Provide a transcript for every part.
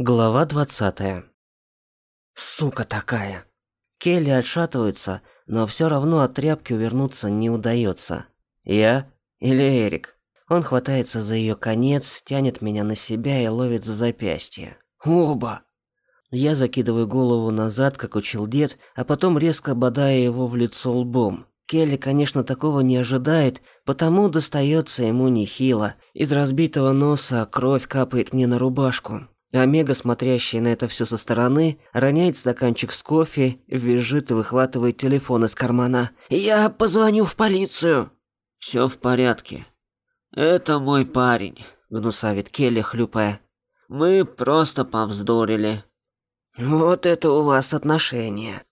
Глава двадцатая. Сука такая. Келли отшатывается, но все равно от тряпки увернуться не удается. Я или Эрик? Он хватается за ее конец, тянет меня на себя и ловит за запястье. Оба. Я закидываю голову назад, как учил дед, а потом резко бодая его в лицо лбом. Келли, конечно, такого не ожидает, потому достается ему нехило. Из разбитого носа кровь капает мне на рубашку. Омега, смотрящая на это все со стороны, роняет стаканчик с кофе, визжит и выхватывает телефон из кармана. «Я позвоню в полицию!» «Все в порядке. Это мой парень», — гнусавит Келли, хлюпая. «Мы просто повздорили». «Вот это у вас отношения».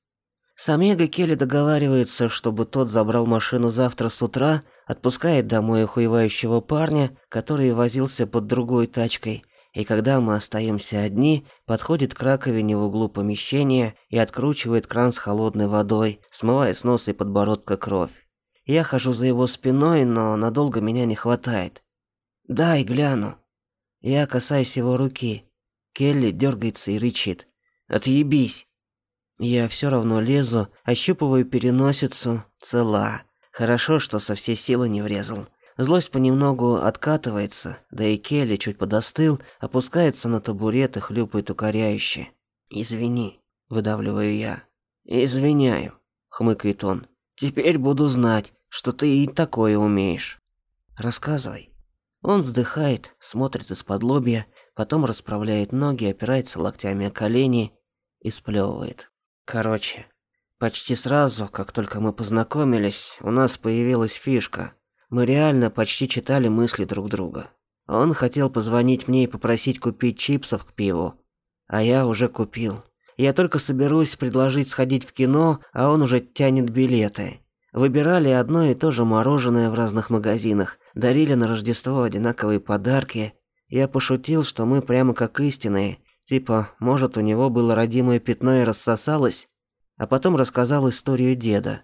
С Омегой Келли договаривается, чтобы тот забрал машину завтра с утра, отпускает домой охуевающего парня, который возился под другой тачкой — и когда мы остаемся одни, подходит к раковине в углу помещения и откручивает кран с холодной водой, смывая с носа и подбородка кровь. Я хожу за его спиной, но надолго меня не хватает. «Дай гляну». Я касаюсь его руки. Келли дергается и рычит. «Отъебись!» Я все равно лезу, ощупываю переносицу, цела. Хорошо, что со всей силы не врезал. Злость понемногу откатывается, да и Келли чуть подостыл, опускается на табурет и хлюпает укоряюще. «Извини», — выдавливаю я. «Извиняю», — хмыкает он. «Теперь буду знать, что ты и такое умеешь». «Рассказывай». Он вздыхает, смотрит из-под лобья, потом расправляет ноги, опирается локтями о колени и сплевывает. Короче, почти сразу, как только мы познакомились, у нас появилась фишка — мы реально почти читали мысли друг друга. Он хотел позвонить мне и попросить купить чипсов к пиву, а я уже купил. Я только соберусь предложить сходить в кино, а он уже тянет билеты. Выбирали одно и то же мороженое в разных магазинах, дарили на Рождество одинаковые подарки. Я пошутил, что мы прямо как истинные, типа, может, у него было родимое пятно и рассосалось, а потом рассказал историю деда.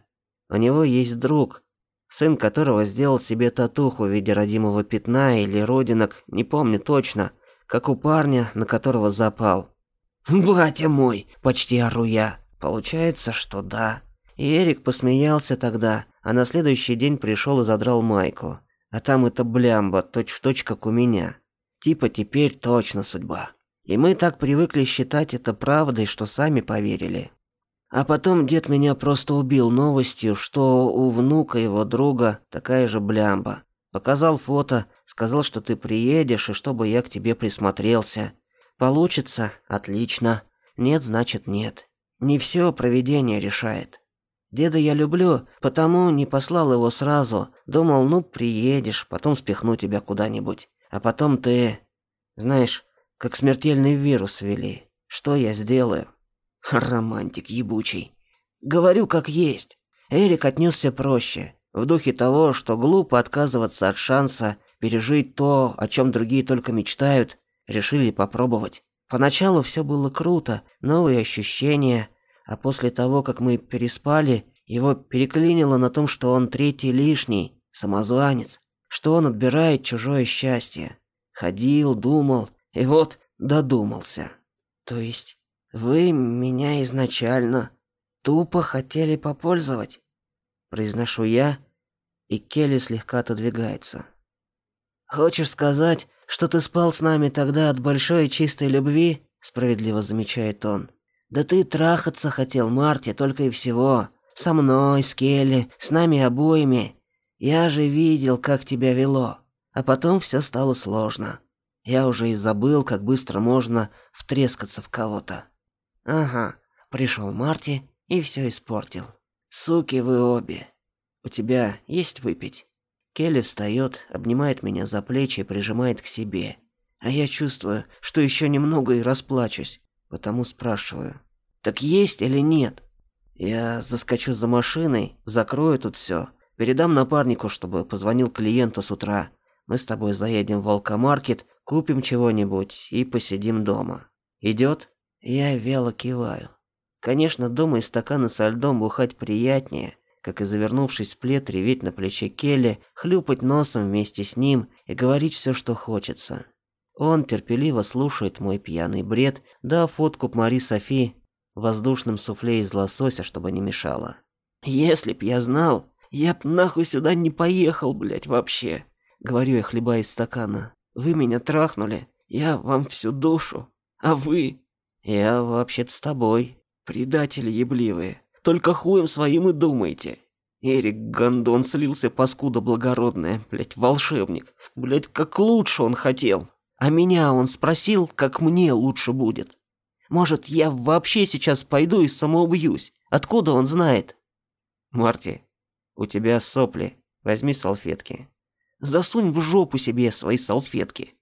У него есть друг, сын которого сделал себе татуху в виде родимого пятна или родинок, не помню точно, как у парня, на которого запал. «Батя мой!» – почти ору я. Получается, что да. И Эрик посмеялся тогда, а на следующий день пришел и задрал майку. А там это блямба, точь-в-точь, как у меня. Типа теперь точно судьба. И мы так привыкли считать это правдой, что сами поверили. А потом дед меня просто убил новостью, что у внука его друга такая же блямба. Показал фото, сказал, что ты приедешь и чтобы я к тебе присмотрелся. Получится отлично. Нет, значит нет. Не все проведение решает. Деда я люблю, потому не послал его сразу. Думал, ну приедешь, потом спихну тебя куда-нибудь. А потом ты, знаешь, как смертельный вирус ввели. Что я сделаю? Романтик ебучий. Говорю как есть. Эрик отнесся проще, в духе того, что глупо отказываться от шанса пережить то, о чем другие только мечтают, решили попробовать. Поначалу все было круто, новые ощущения, а после того, как мы переспали, его переклинило на том, что он третий лишний, самозванец, что он отбирает чужое счастье. Ходил, думал, и вот додумался. То есть вы меня изначально тупо хотели попользовать, произношу я, и Келли слегка отодвигается. Хочешь сказать, что ты спал с нами тогда от большой чистой любви? справедливо замечает он. Да ты трахаться хотел, Марти, только и всего. Со мной, с Келли, с нами обоими. Я же видел, как тебя вело. А потом все стало сложно. Я уже и забыл, как быстро можно втрескаться в кого-то. Ага, пришел Марти и все испортил. Суки вы обе. У тебя есть выпить? Келли встает, обнимает меня за плечи и прижимает к себе. А я чувствую, что еще немного и расплачусь, потому спрашиваю. Так есть или нет? Я заскочу за машиной, закрою тут все, передам напарнику, чтобы позвонил клиенту с утра. Мы с тобой заедем в Волкомаркет, купим чего-нибудь и посидим дома. Идет? Я вяло киваю. Конечно, дома из стакана со льдом бухать приятнее, как и завернувшись в плед, реветь на плече Келли, хлюпать носом вместе с ним и говорить все, что хочется. Он терпеливо слушает мой пьяный бред, да фотку Мари Софи воздушным суфле из лосося, чтобы не мешало. Если б я знал, я б нахуй сюда не поехал, блядь, вообще. Говорю я, хлебая из стакана. Вы меня трахнули, я вам всю душу. А вы? Я вообще-то с тобой. Предатели ебливые. Только хуем своим и думаете. Эрик Гондон слился паскуда благородная, блядь, волшебник. Блядь, как лучше он хотел. А меня он спросил, как мне лучше будет. Может, я вообще сейчас пойду и самоубьюсь? Откуда он знает? Марти, у тебя сопли. Возьми салфетки. Засунь в жопу себе свои салфетки.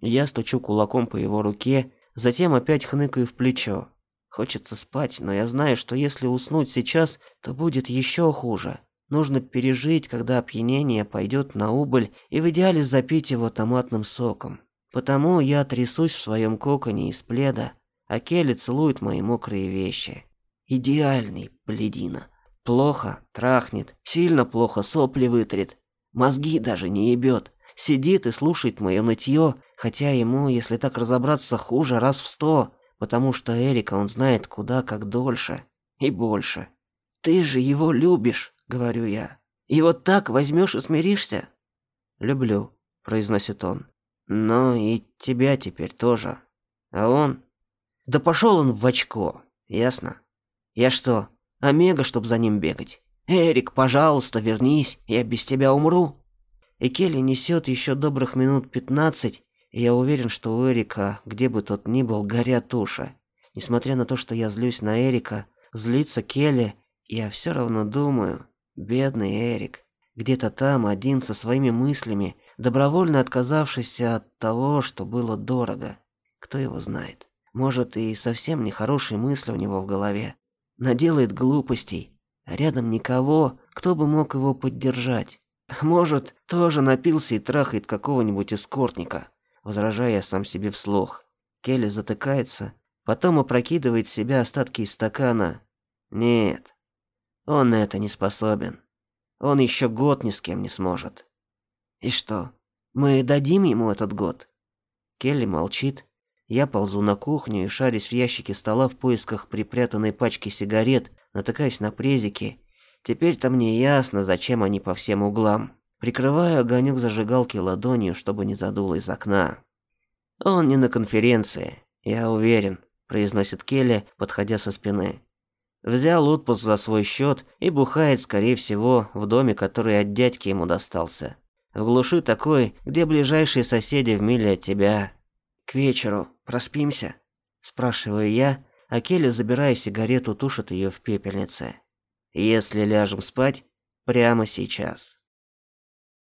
Я стучу кулаком по его руке, затем опять хныкаю в плечо. Хочется спать, но я знаю, что если уснуть сейчас, то будет еще хуже. Нужно пережить, когда опьянение пойдет на убыль, и в идеале запить его томатным соком. Потому я трясусь в своем коконе из пледа, а Келли целует мои мокрые вещи. Идеальный, бледина. Плохо, трахнет, сильно плохо сопли вытрет, Мозги даже не ебет. Сидит и слушает мое нытье, хотя ему, если так разобраться, хуже раз в сто, потому что Эрика он знает куда как дольше и больше. «Ты же его любишь», — говорю я. «И вот так возьмешь и смиришься?» «Люблю», — произносит он. «Но и тебя теперь тоже. А он...» «Да пошел он в очко, ясно? Я что, Омега, чтоб за ним бегать?» «Эрик, пожалуйста, вернись, я без тебя умру». И Келли несет еще добрых минут пятнадцать, и я уверен, что у Эрика, где бы тот ни был, горят уши. Несмотря на то, что я злюсь на Эрика, злится Келли, я все равно думаю, бедный Эрик, где-то там один со своими мыслями, добровольно отказавшийся от того, что было дорого. Кто его знает? Может, и совсем нехорошие мысли у него в голове. Наделает глупостей, Рядом никого, кто бы мог его поддержать. Может, тоже напился и трахает какого-нибудь эскортника, возражая сам себе вслух. Келли затыкается, потом опрокидывает в себя остатки из стакана. Нет, он на это не способен. Он еще год ни с кем не сможет. И что, мы дадим ему этот год? Келли молчит. Я ползу на кухню и шарюсь в ящике стола в поисках припрятанной пачки сигарет, натыкаюсь на презики. Теперь-то мне ясно, зачем они по всем углам. Прикрываю огонек зажигалки ладонью, чтобы не задуло из окна. Он не на конференции, я уверен, произносит Келли, подходя со спины. Взял отпуск за свой счет и бухает, скорее всего, в доме, который от дядьки ему достался. В глуши такой, где ближайшие соседи в миле от тебя. К вечеру проспимся, спрашиваю я, а Келли, забирая сигарету, тушит ее в пепельнице. Если ляжем спать, прямо сейчас.